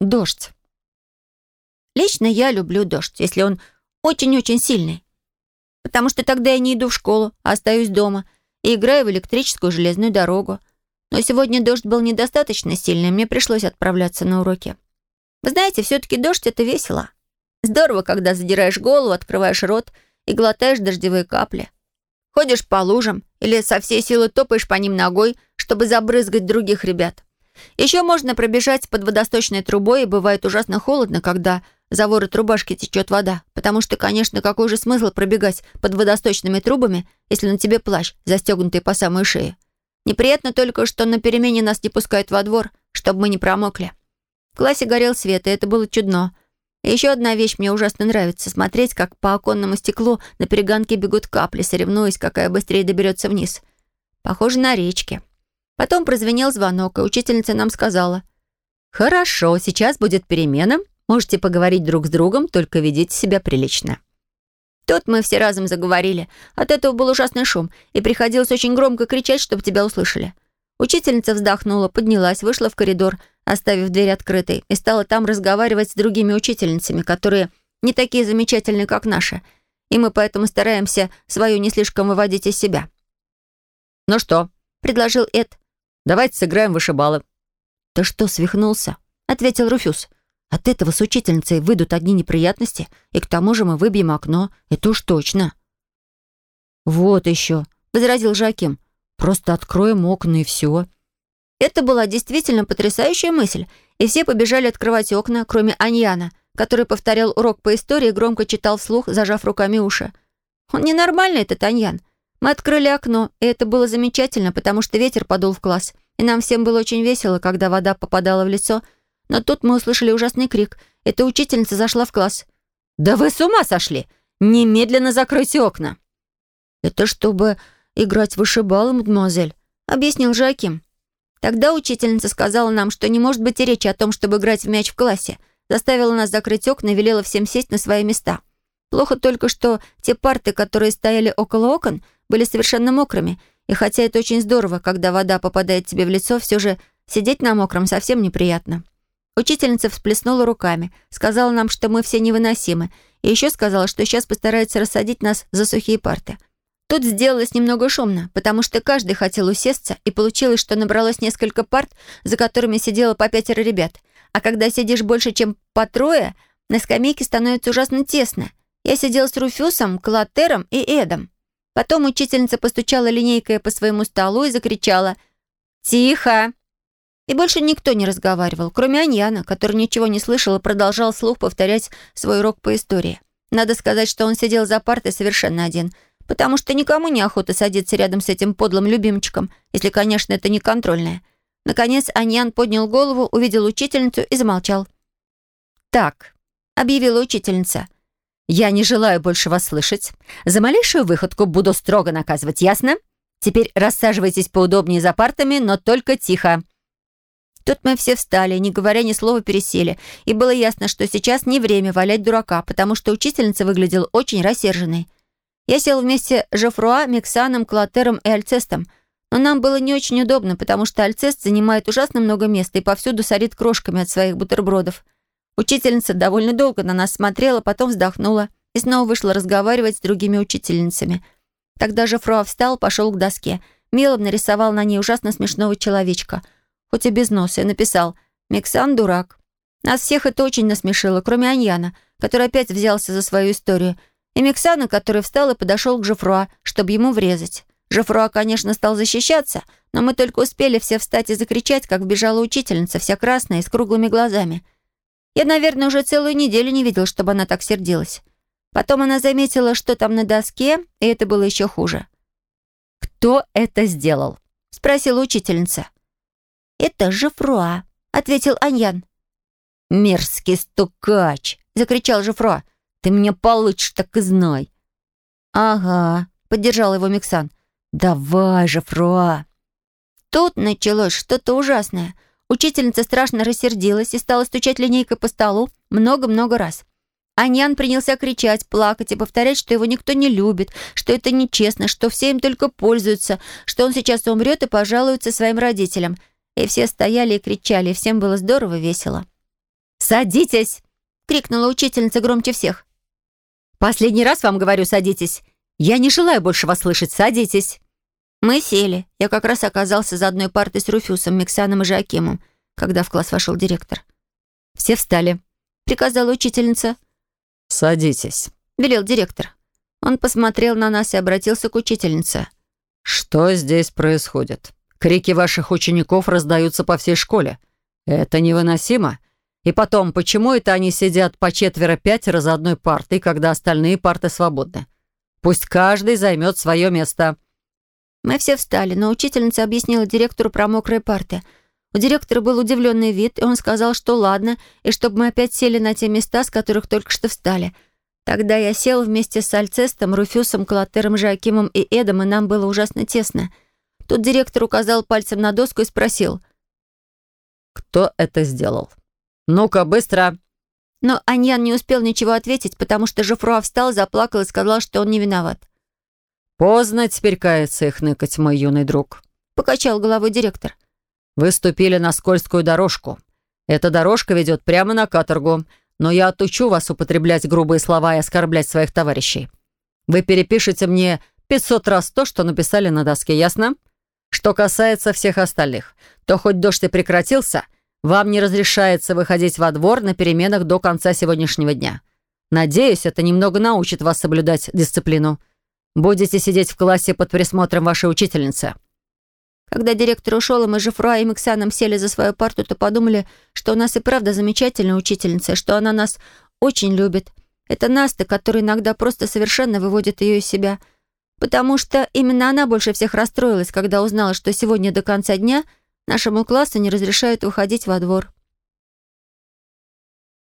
дождь. Лично я люблю дождь, если он очень-очень сильный. Потому что тогда я не иду в школу, а остаюсь дома и играю в электрическую железную дорогу. Но сегодня дождь был недостаточно сильный, мне пришлось отправляться на уроки. Вы знаете, все-таки дождь — это весело. Здорово, когда задираешь голову, открываешь рот и глотаешь дождевые капли. Ходишь по лужам или со всей силы топаешь по ним ногой, чтобы забрызгать других ребят. Еще можно пробежать под водосточной трубой, и бывает ужасно холодно, когда за ворот рубашки течет вода. Потому что, конечно, какой же смысл пробегать под водосточными трубами, если на тебе плащ, застегнутый по самой шее? Неприятно только, что на перемене нас не пускают во двор, чтобы мы не промокли. В классе горел свет, и это было чудно. И еще одна вещь мне ужасно нравится — смотреть, как по оконному стеклу на перегонке бегут капли, соревнуясь, какая быстрее доберется вниз. Похоже на речки. Потом прозвенел звонок, и учительница нам сказала. «Хорошо, сейчас будет перемена. Можете поговорить друг с другом, только ведите себя прилично». Тут мы все разом заговорили. От этого был ужасный шум, и приходилось очень громко кричать, чтобы тебя услышали. Учительница вздохнула, поднялась, вышла в коридор, оставив дверь открытой, и стала там разговаривать с другими учительницами, которые не такие замечательные, как наши. И мы поэтому стараемся свою не слишком выводить из себя. «Ну что?» — предложил Эд. Давайте сыграем вышибалы». «Ты что, свихнулся?» — ответил Руфюз. «От этого с учительницей выйдут одни неприятности, и к тому же мы выбьем окно, это уж точно». «Вот еще», — возразил Жаким. «Просто откроем окна и все». Это была действительно потрясающая мысль, и все побежали открывать окна, кроме Аньяна, который повторял урок по истории и громко читал вслух, зажав руками уши. Он ненормальный, этот Аньян. Мы открыли окно, и это было замечательно, потому что ветер подул в класс, и нам всем было очень весело, когда вода попадала в лицо. Но тут мы услышали ужасный крик. Эта учительница зашла в класс. «Да вы с ума сошли! Немедленно закройте окна!» «Это чтобы играть в вышибалы, мадемуазель», — объяснил Жаким. Тогда учительница сказала нам, что не может быть и речи о том, чтобы играть в мяч в классе. Заставила нас закрыть окна и велела всем сесть на свои места. Плохо только, что те парты, которые стояли около окон, были совершенно мокрыми, и хотя это очень здорово, когда вода попадает тебе в лицо, все же сидеть на мокром совсем неприятно. Учительница всплеснула руками, сказала нам, что мы все невыносимы, и еще сказала, что сейчас постарается рассадить нас за сухие парты. Тут сделалось немного шумно, потому что каждый хотел усесться, и получилось, что набралось несколько парт, за которыми сидело по пятеро ребят. А когда сидишь больше, чем по трое, на скамейке становится ужасно тесно. Я сидел с Руфюсом, Клатером и Эдом. Потом учительница постучала линейкой по своему столу и закричала «Тихо!». И больше никто не разговаривал, кроме Аньяна, который ничего не слышал и продолжал слух повторять свой урок по истории. Надо сказать, что он сидел за партой совершенно один, потому что никому не охота садиться рядом с этим подлым любимчиком, если, конечно, это не контрольное. Наконец Аньян поднял голову, увидел учительницу и замолчал. «Так», — объявила учительница, — я не желаю больше вас слышать. За малейшую выходку буду строго наказывать, ясно? Теперь рассаживайтесь поудобнее за партами, но только тихо». Тут мы все встали, не говоря ни слова, пересели. И было ясно, что сейчас не время валять дурака, потому что учительница выглядела очень рассерженной. Я сел вместе с Жофруа, Миксаном, Клотером и Альцестом. Но нам было не очень удобно, потому что Альцест занимает ужасно много места и повсюду сорит крошками от своих бутербродов. Учительница довольно долго на нас смотрела, потом вздохнула и снова вышла разговаривать с другими учительницами. Тогда же Фруа встал, пошел к доске. Мелом нарисовал на ней ужасно смешного человечка, хоть и без носа, и написал «Миксан дурак». Нас всех это очень насмешило, кроме Аньяна, который опять взялся за свою историю, и Миксана, который встал и подошел к Жефруа, чтобы ему врезать. Жефруа, конечно, стал защищаться, но мы только успели все встать и закричать, как бежала учительница, вся красная и с круглыми глазами — я, наверное, уже целую неделю не видел, чтобы она так сердилась. Потом она заметила, что там на доске, и это было еще хуже. «Кто это сделал?» — спросила учительница. «Это же Фруа», — ответил Аньян. «Мерзкий стукач!» — закричал Жефруа. «Ты меня получишь, так и знай!» «Ага», — поддержал его Миксан. «Давай же, Фруа!» Тут началось что-то ужасное — Учительница страшно рассердилась и стала стучать линейкой по столу много-много раз. Аньян принялся кричать, плакать и повторять, что его никто не любит, что это нечестно, что все им только пользуются, что он сейчас умрет и пожалуется своим родителям. И все стояли и кричали, и всем было здорово весело. «Садитесь!» — крикнула учительница громче всех. «Последний раз вам говорю, садитесь. Я не желаю больше вас слышать. Садитесь!» Мы сели. Я как раз оказался за одной партой с Руфюсом, Миксаном и Жакимом, когда в класс вошел директор. «Все встали», — приказала учительница. «Садитесь», — велел директор. Он посмотрел на нас и обратился к учительнице. «Что здесь происходит? Крики ваших учеников раздаются по всей школе. Это невыносимо. И потом, почему это они сидят по четверо-пятеро за одной партой, когда остальные парты свободны? Пусть каждый займет свое место». Мы все встали, но учительница объяснила директору про мокрые парты. У директора был удивленный вид, и он сказал, что ладно, и чтобы мы опять сели на те места, с которых только что встали. Тогда я сел вместе с Альцестом, Руфюсом, Клотером, Жакимом и Эдом, и нам было ужасно тесно. Тут директор указал пальцем на доску и спросил. «Кто это сделал? Ну-ка, быстро!» Но Аньян не успел ничего ответить, потому что Жефруа встал, заплакал и сказал, что он не виноват. «Поздно теперь каяться их ныкать, мой юный друг», — покачал головой директор. «Вы ступили на скользкую дорожку. Эта дорожка ведет прямо на каторгу, но я отучу вас употреблять грубые слова и оскорблять своих товарищей. Вы перепишете мне 500 раз то, что написали на доске, ясно? Что касается всех остальных, то хоть дождь и прекратился, вам не разрешается выходить во двор на переменах до конца сегодняшнего дня. Надеюсь, это немного научит вас соблюдать дисциплину. Будете сидеть в классе под присмотром вашей учительницы». Когда директор ушел, и мы же Фруа и Миксаном сели за свою парту, то подумали, что у нас и правда замечательная учительница, что она нас очень любит. Это Наста, которая иногда просто совершенно выводит ее из себя. Потому что именно она больше всех расстроилась, когда узнала, что сегодня до конца дня нашему классу не разрешают выходить во двор.